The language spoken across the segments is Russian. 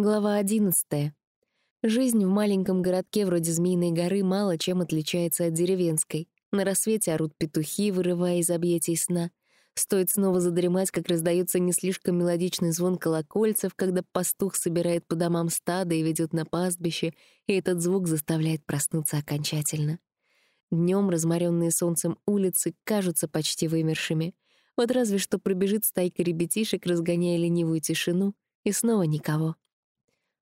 Глава одиннадцатая. Жизнь в маленьком городке вроде Змеиной горы мало чем отличается от деревенской. На рассвете орут петухи, вырывая из объятий сна. Стоит снова задремать, как раздается не слишком мелодичный звон колокольцев, когда пастух собирает по домам стадо и ведет на пастбище, и этот звук заставляет проснуться окончательно. Днем разморенные солнцем улицы кажутся почти вымершими. Вот разве что пробежит стайка ребятишек, разгоняя ленивую тишину, и снова никого.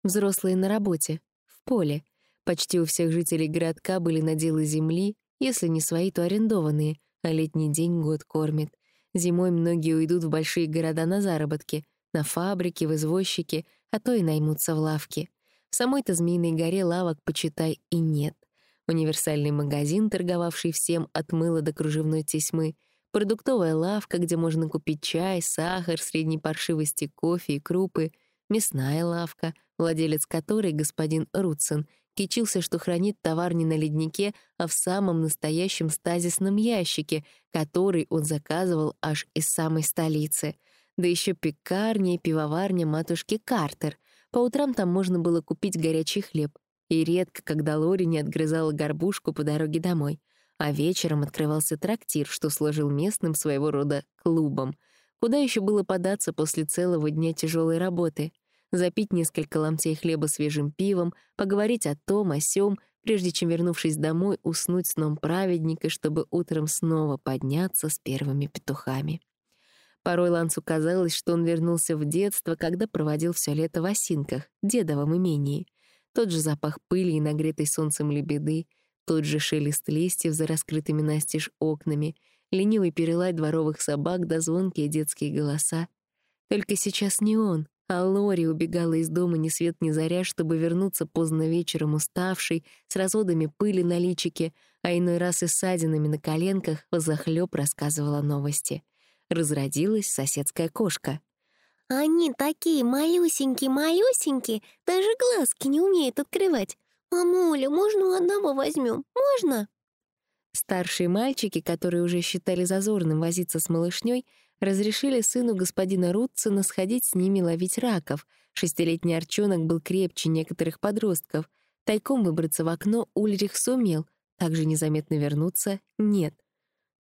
Взрослые на работе, в поле. Почти у всех жителей городка были наделы земли, если не свои, то арендованные, а летний день год кормит. Зимой многие уйдут в большие города на заработки, на фабрики, в извозчики, а то и наймутся в лавки. В самой-то Змеиной горе лавок, почитай, и нет. Универсальный магазин, торговавший всем от мыла до кружевной тесьмы, продуктовая лавка, где можно купить чай, сахар, средней паршивости, кофе и крупы, мясная лавка — владелец которой, господин Рутсен, кичился, что хранит товар не на леднике, а в самом настоящем стазисном ящике, который он заказывал аж из самой столицы. Да еще пекарня и пивоварня матушки Картер. По утрам там можно было купить горячий хлеб. И редко, когда Лори не отгрызала горбушку по дороге домой. А вечером открывался трактир, что служил местным своего рода клубом. Куда еще было податься после целого дня тяжелой работы — запить несколько ломтей хлеба свежим пивом, поговорить о том, о сём, прежде чем, вернувшись домой, уснуть сном праведника, чтобы утром снова подняться с первыми петухами. Порой Лансу казалось, что он вернулся в детство, когда проводил все лето в осинках, дедовом имении. Тот же запах пыли и нагретой солнцем лебеды, тот же шелест листьев за раскрытыми настежь окнами, ленивый перелай дворовых собак да звонкие детские голоса. Только сейчас не он, а Лори убегала из дома ни свет ни заря, чтобы вернуться поздно вечером уставшей, с разводами пыли на личике, а иной раз и ссадинами на коленках, взахлёб рассказывала новости. Разродилась соседская кошка. «Они такие малюсенькие-малюсенькие, даже глазки не умеют открывать. Мамуля, можно у одного возьмем? Можно?» Старшие мальчики, которые уже считали зазорным возиться с малышней, разрешили сыну господина Рутцена сходить с ними ловить раков. Шестилетний Арчонок был крепче некоторых подростков. Тайком выбраться в окно Ульрих сумел, также незаметно вернуться — нет.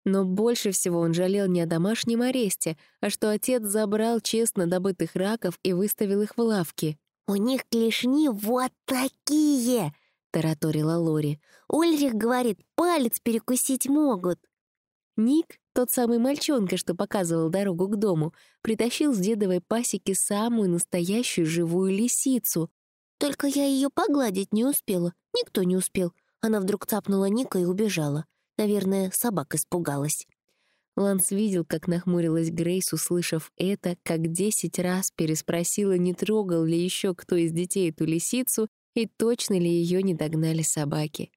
Но больше всего он жалел не о домашнем аресте, а что отец забрал честно добытых раков и выставил их в лавке. «У них клешни вот такие!» — тараторила Лори. «Ульрих говорит, палец перекусить могут». Ник, тот самый мальчонка, что показывал дорогу к дому, притащил с дедовой пасеки самую настоящую живую лисицу. Только я ее погладить не успела. Никто не успел. Она вдруг цапнула Ника и убежала. Наверное, собака испугалась. Ланс видел, как нахмурилась Грейс, услышав это, как десять раз переспросила, не трогал ли еще кто из детей эту лисицу и точно ли ее не догнали собаки.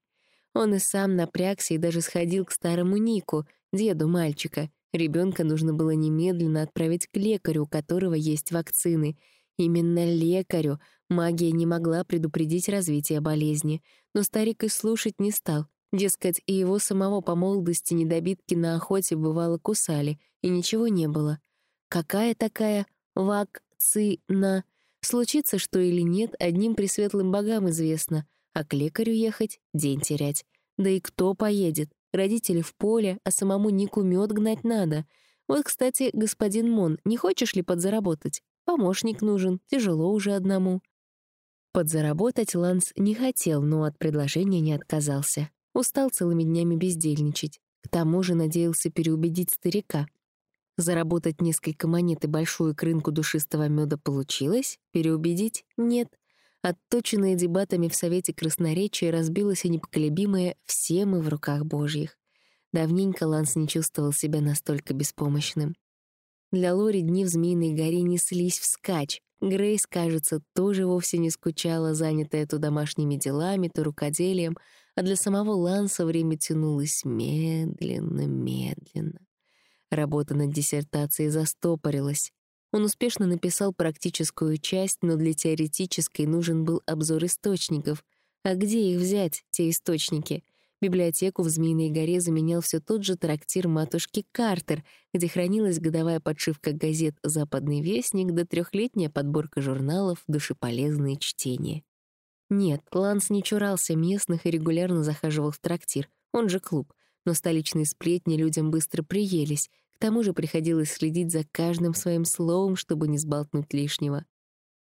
Он и сам напрягся и даже сходил к старому Нику — деду мальчика. Ребенка нужно было немедленно отправить к лекарю, у которого есть вакцины. Именно лекарю. Магия не могла предупредить развитие болезни. Но старик и слушать не стал. Дескать, и его самого по молодости недобитки на охоте бывало кусали, и ничего не было. Какая такая вакцина? Случится что или нет, одним пресветлым богам известно, а к лекарю ехать — день терять. Да и кто поедет? Родители в поле, а самому Нику мед гнать надо. Вот, кстати, господин Мон, не хочешь ли подзаработать? Помощник нужен, тяжело уже одному». Подзаработать Ланс не хотел, но от предложения не отказался. Устал целыми днями бездельничать. К тому же надеялся переубедить старика. Заработать несколько монет и большую крынку душистого меда получилось, переубедить — нет. Отточенное дебатами в Совете Красноречия разбилось и непоколебимое «все мы в руках Божьих». Давненько Ланс не чувствовал себя настолько беспомощным. Для Лори дни в Змеиной горе неслись вскачь. Грейс, кажется, тоже вовсе не скучала, занятая то домашними делами, то рукоделием, а для самого Ланса время тянулось медленно-медленно. Работа над диссертацией застопорилась. Он успешно написал практическую часть, но для теоретической нужен был обзор источников. А где их взять, те источники? Библиотеку в Змеиной горе заменял все тот же трактир матушки Картер, где хранилась годовая подшивка газет «Западный вестник» да трехлетняя подборка журналов «Душеполезные чтения». Нет, Ланс не чурался местных и регулярно захаживал в трактир, он же клуб, но столичные сплетни людям быстро приелись, к тому же приходилось следить за каждым своим словом, чтобы не сболтнуть лишнего.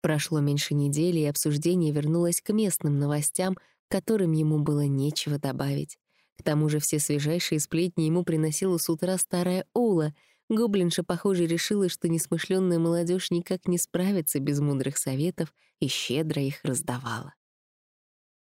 Прошло меньше недели, и обсуждение вернулось к местным новостям, которым ему было нечего добавить. К тому же все свежайшие сплетни ему приносила с утра старая Ола. Гоблинша, похоже, решила, что несмышленная молодежь никак не справится без мудрых советов и щедро их раздавала.